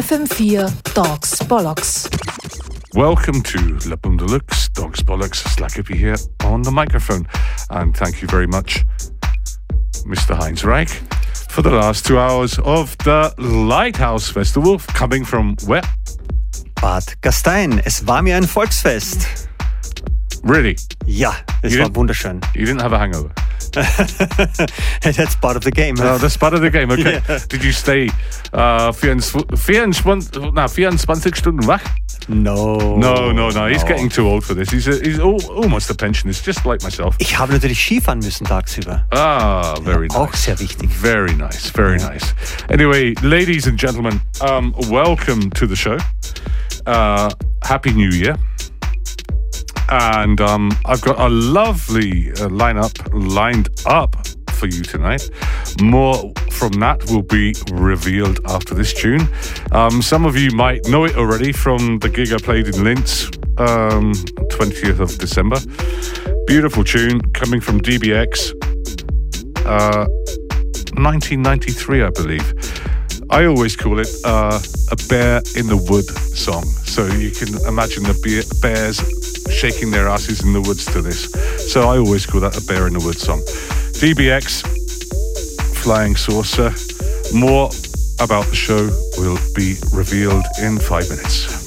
FM4 Dogs Bollocks. Welcome to La Boum de Luxe, Dogs Bollocks, Slack Hippy here on the microphone. And thank you very much, Mr. Heinz Reich, for the last two hours of the Lighthouse Festival, coming from where? Bad Gastein. Es war mir ein Volksfest. Really? Ja, es You war wunderschön. You didn't have a hangover? That's part of the game. Oh, that's part of the game, okay. Yeah. Did you stay uh, 24, 24, na, 24 Stunden wach? No. No, no, no. He's no. getting too old for this. He's, a, he's al- almost a pensionist, just like myself. Ich habe natürlich Skifahren müssen tagsüber. Ah, very nice. Auch sehr wichtig. Very nice, very nice. Anyway, ladies and gentlemen, um, welcome to the show. Uh, Happy New Year. And um, I've got a lovely uh, lineup lined up for you tonight. More from that will be revealed after this tune. Um, some of you might know it already from the gig I played in Linz, um, 20th of December. Beautiful tune coming from DBX. Uh, 1993, I believe. I always call it uh, a bear in the wood song. So you can imagine the bears shaking their asses in the woods to this. So I always call that a bear in the woods song. DBX, Flying Saucer. More about the show will be revealed in five minutes.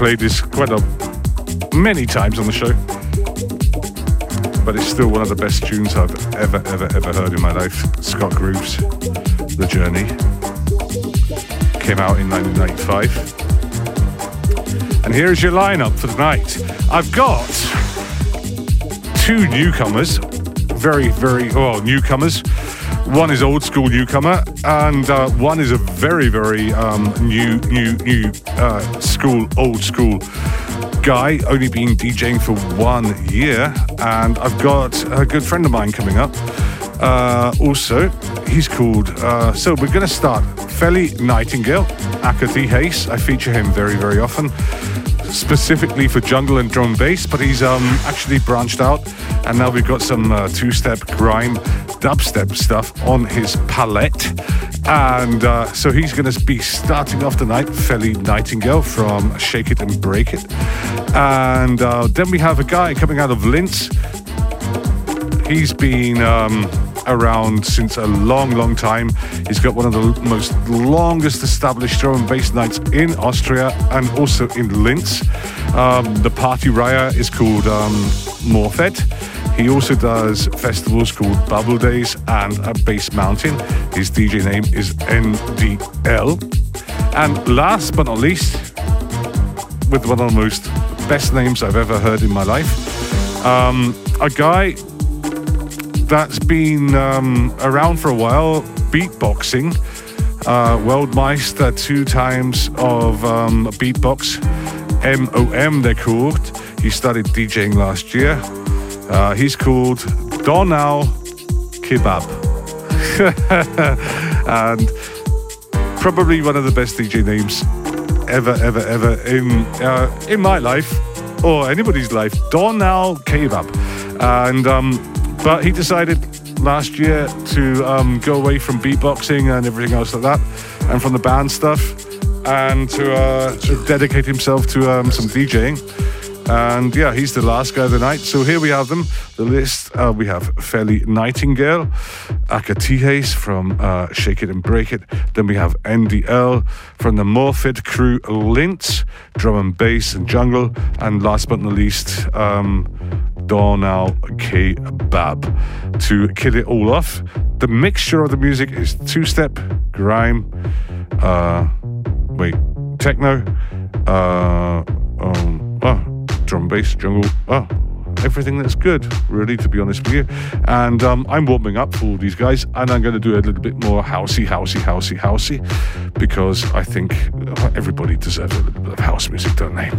Played this quite a many times on the show, but it's still one of the best tunes I've ever, ever, ever heard in my life. Scott Grooves, The Journey, came out in 1995. And here's your lineup for tonight. I've got two newcomers, very, very, well, newcomers. One is old school newcomer, and uh, one is a very, very um, new, new, new uh, school, old school guy, only been DJing for one year. And I've got a good friend of mine coming up. Uh, also, he's called, uh, so we're going to start Feli Nightingale, Akathi Hayes. I feature him very, very often specifically for jungle and drum bass, but he's um, actually branched out, and now we've got some uh, two-step grime, dubstep stuff on his palette. And uh, so he's going to be starting off the night, Feli Nightingale from Shake It and Break It. And uh, then we have a guy coming out of Linz. He's been um, around since a long, long time. He's got one of the most longest established drum and bass nights in Austria and also in Linz. Um, the party raya is called um, Morfed. He also does festivals called Bubble Days and a Bass Mountain. His DJ name is NDL. And last but not least, with one of the most best names I've ever heard in my life, um, a guy that's been um, around for a while, beatboxing. Uh, Weltmeister two times of um, beatbox, MOM they're called. He started DJing last year. Uh, he's called Donau Kebap. and probably one of the best DJ names ever, ever, ever in uh, in my life or anybody's life. Donau Kebap. And um, but he decided last year to um, go away from beatboxing and everything else like that, and from the band stuff, and to, uh, to dedicate himself to um, some DJing. And yeah, he's the last guy of the night. So here we have them. The list uh, we have Feli Nightingale, Akatihes from uh, Shake It and Break It. Then we have NDL from the Morfid crew, Linz, drum and bass and jungle. And last but not least, um, Donau Kebap. To kill it all off, the mixture of the music is two step, grime, uh, wait, techno, uh, um, oh, drum bass, jungle, oh, everything that's good, really, to be honest with you. And um, I'm warming up for all these guys, and I'm going to do a little bit more housey, housey, housey, housey, because I think everybody deserves a little bit of house music, don't they?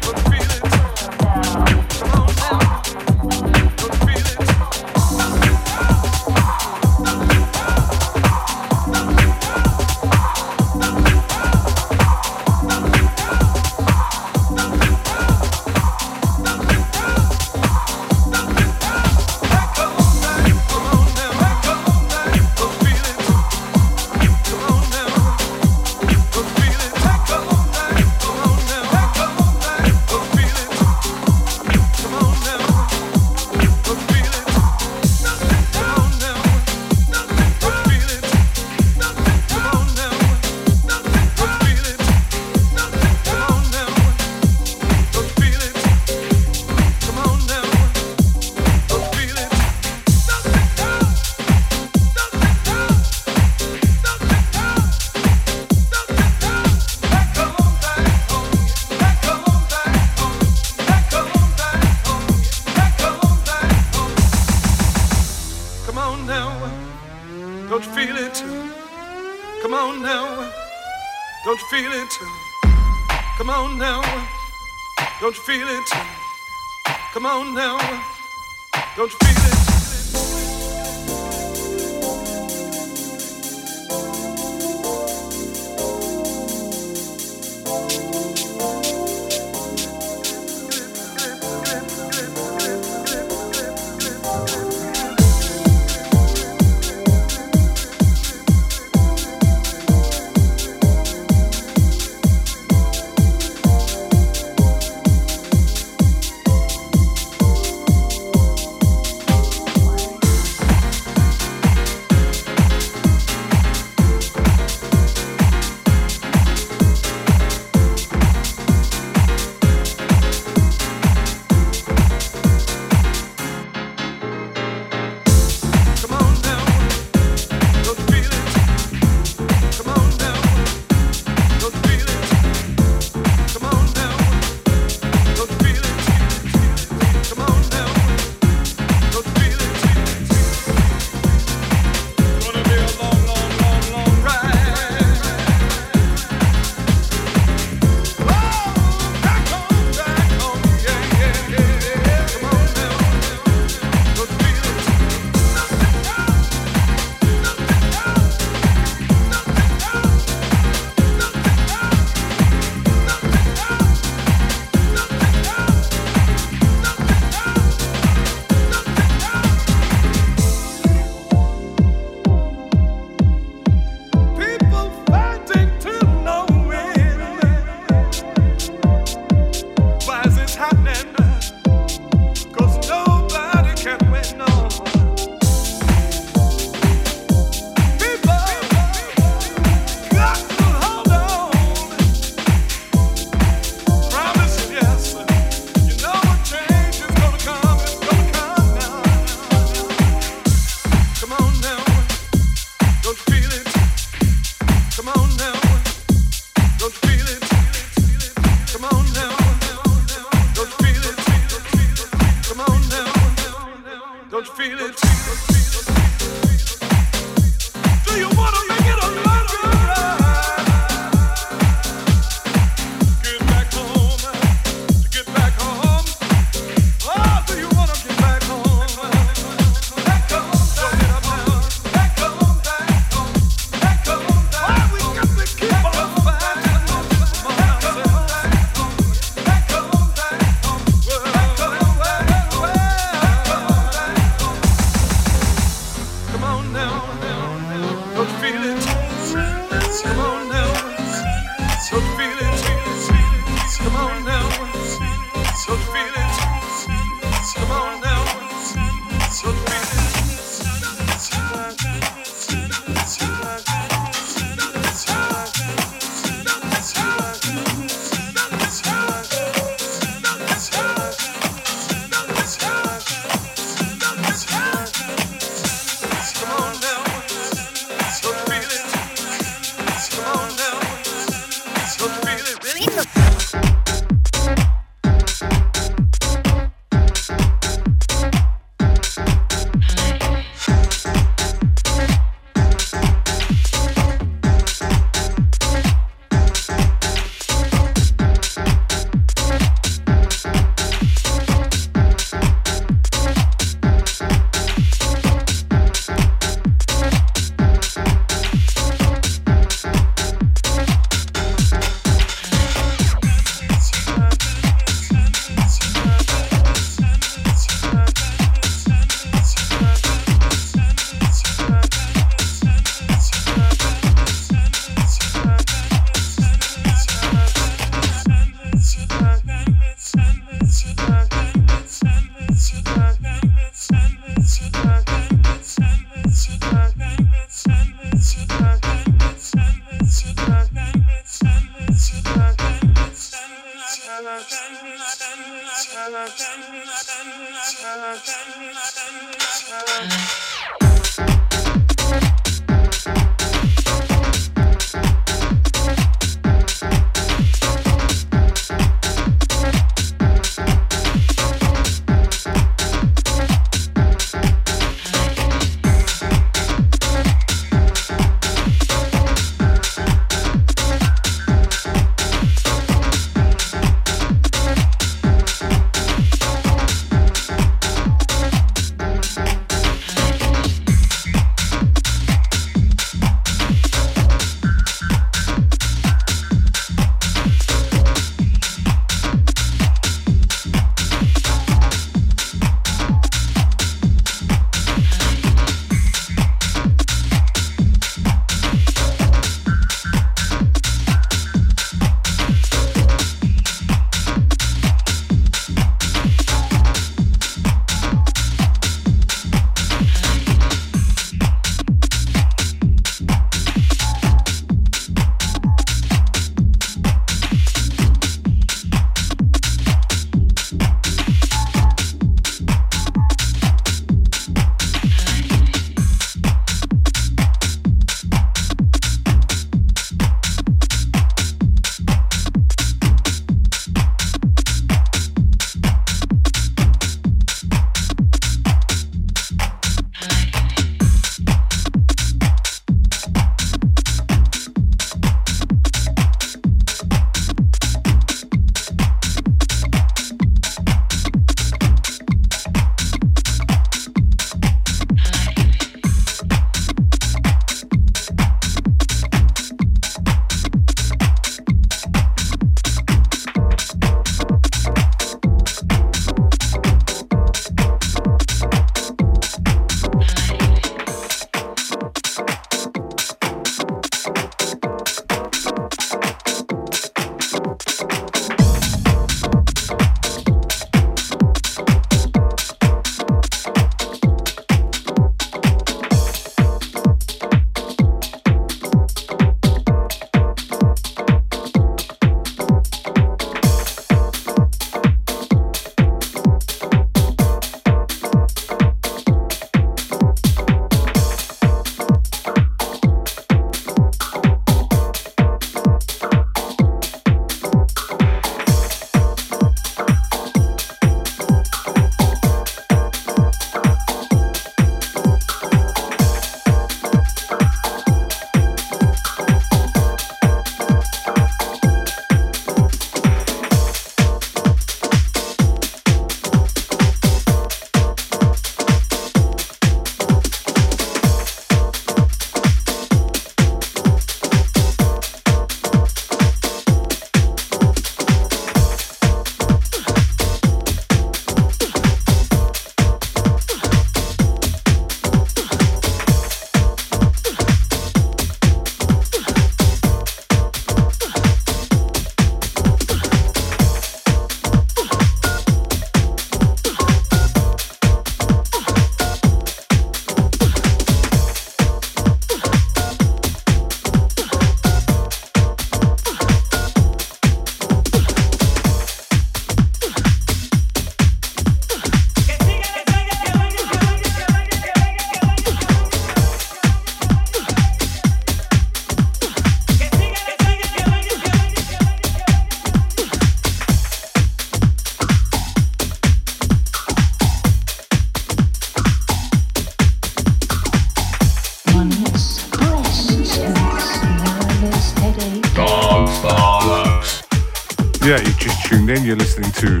To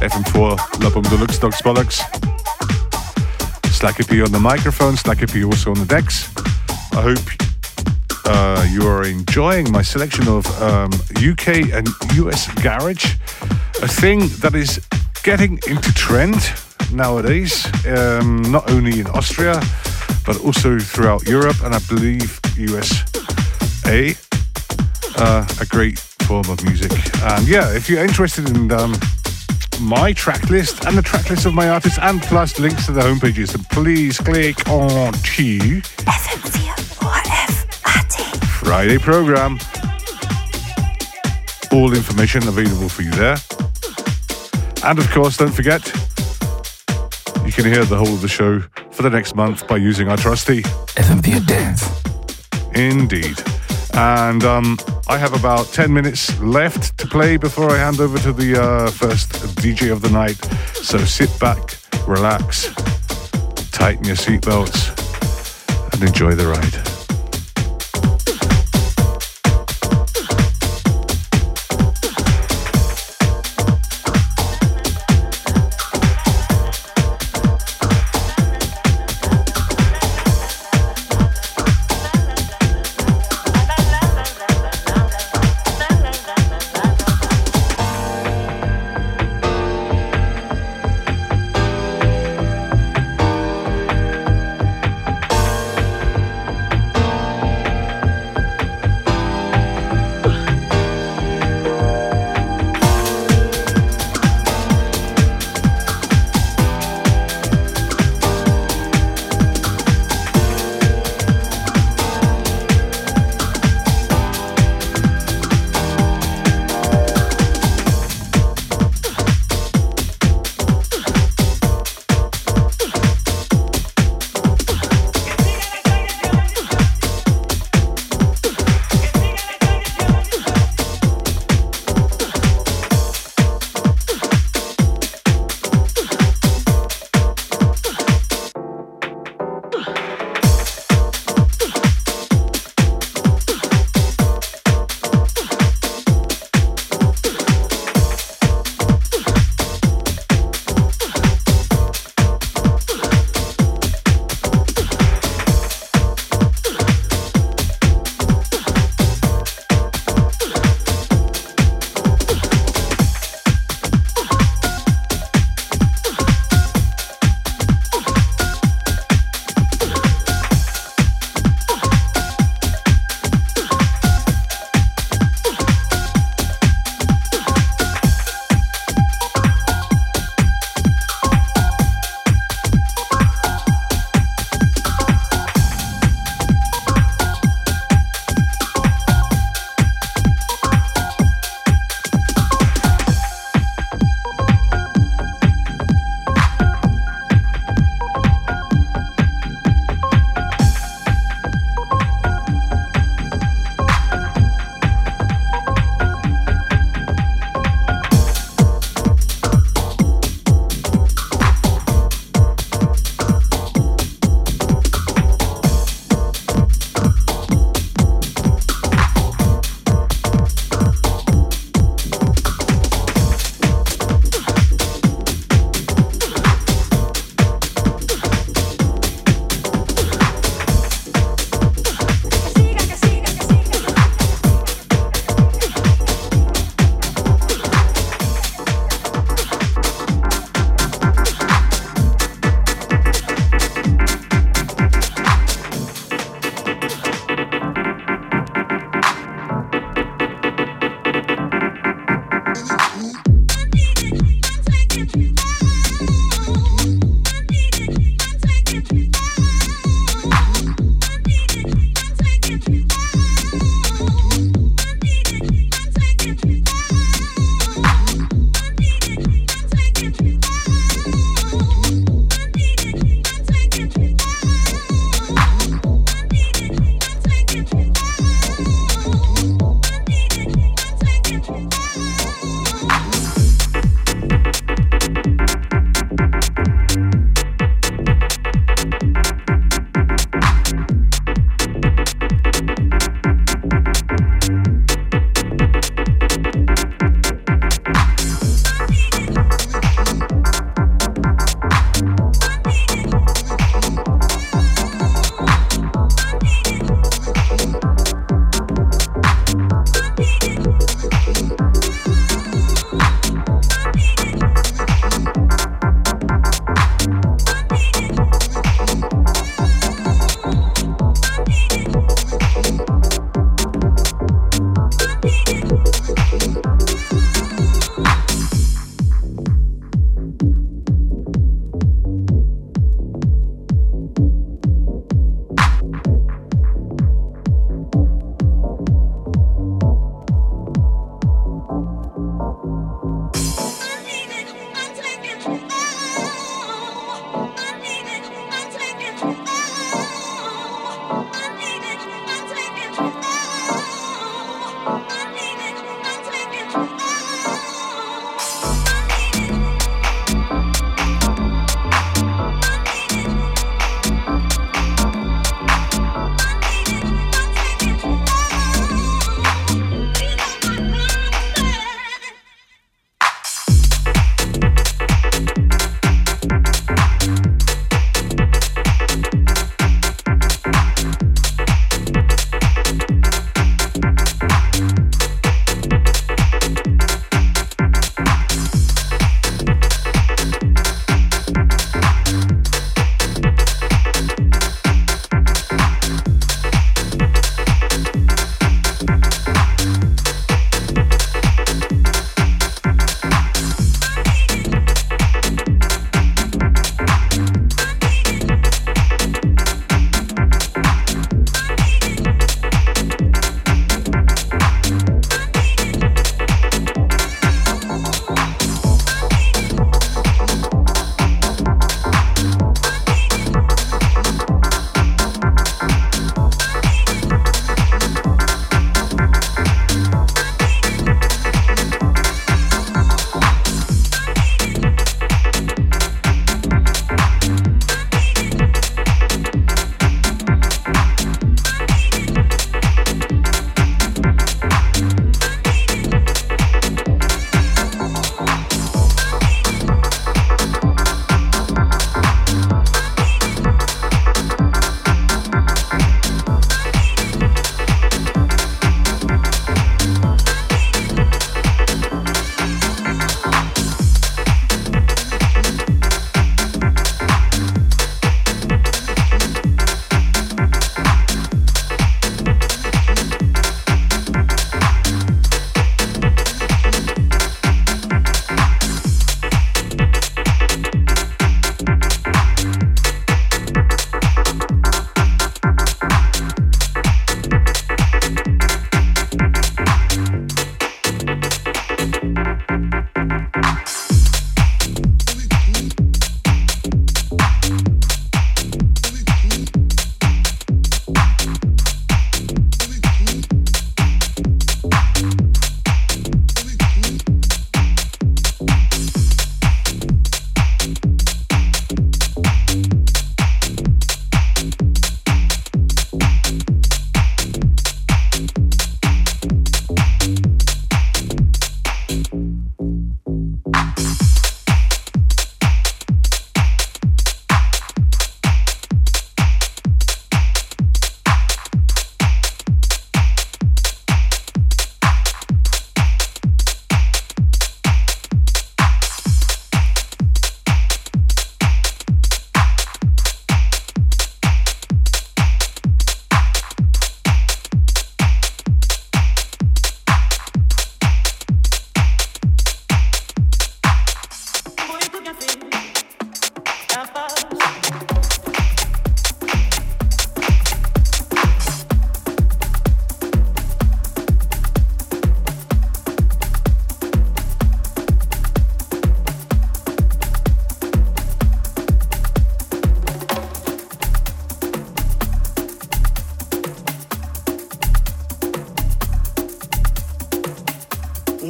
FM4 La Boum de Luxe Dogs Bollocks. Slack Hippy on the microphone, Slack Hippy also on the decks. I hope uh, you are enjoying my selection of um, UK and US garage, a thing that is getting into trend nowadays, um, not only in Austria, but also throughout Europe and I believe USA. Uh, a great form of music. And yeah, if you're interested in um, my track list and the track list of my artists and plus links to the homepages, then please click on to Friday program. All information available for you there. And of course, don't forget, you can hear the whole of the show for the next month by using our trusty FM4 Dance. Indeed. And um, I have about 10 minutes left to play before I hand over to the uh, first DJ of the night. So sit back, relax, tighten your seatbelts, and enjoy the ride.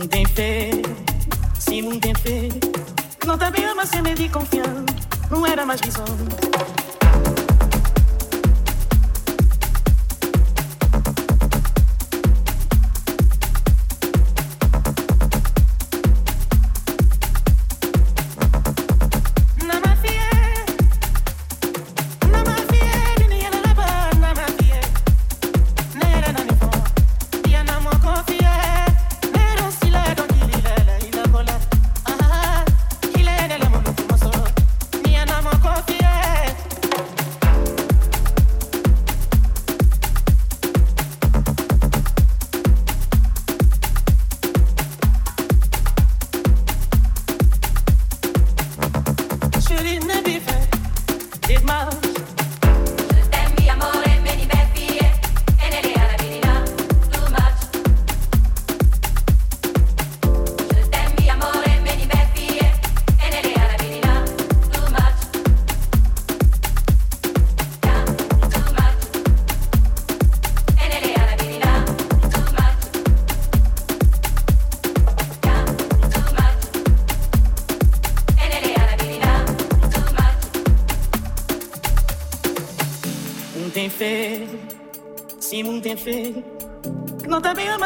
Não tem fé, se não tem fé, não também ama sem medo e confiando, não era mais visão.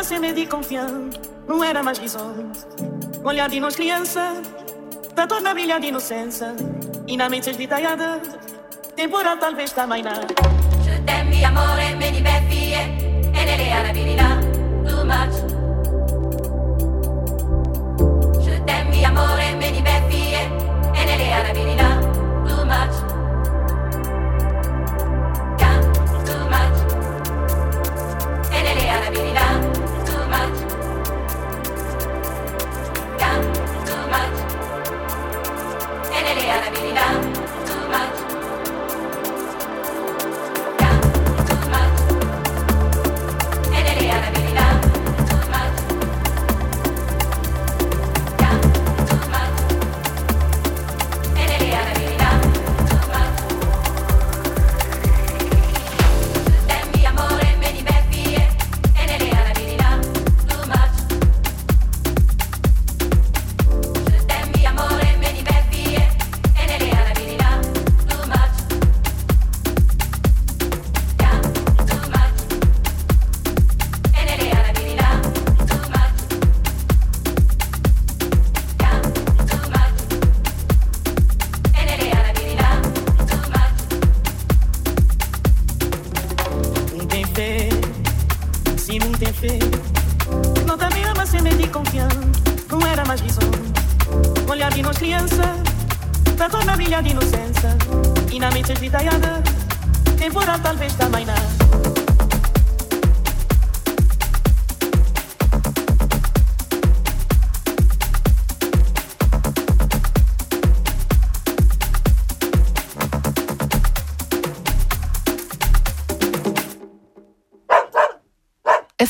Sem medo e confiança, não era mais visões. Olhar de nós criança, da torna brilha de inocência. E na mente esvitalhada, temporal talvez também não. Je t'aime, amore,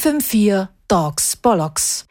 FM4 Talks Bollocks.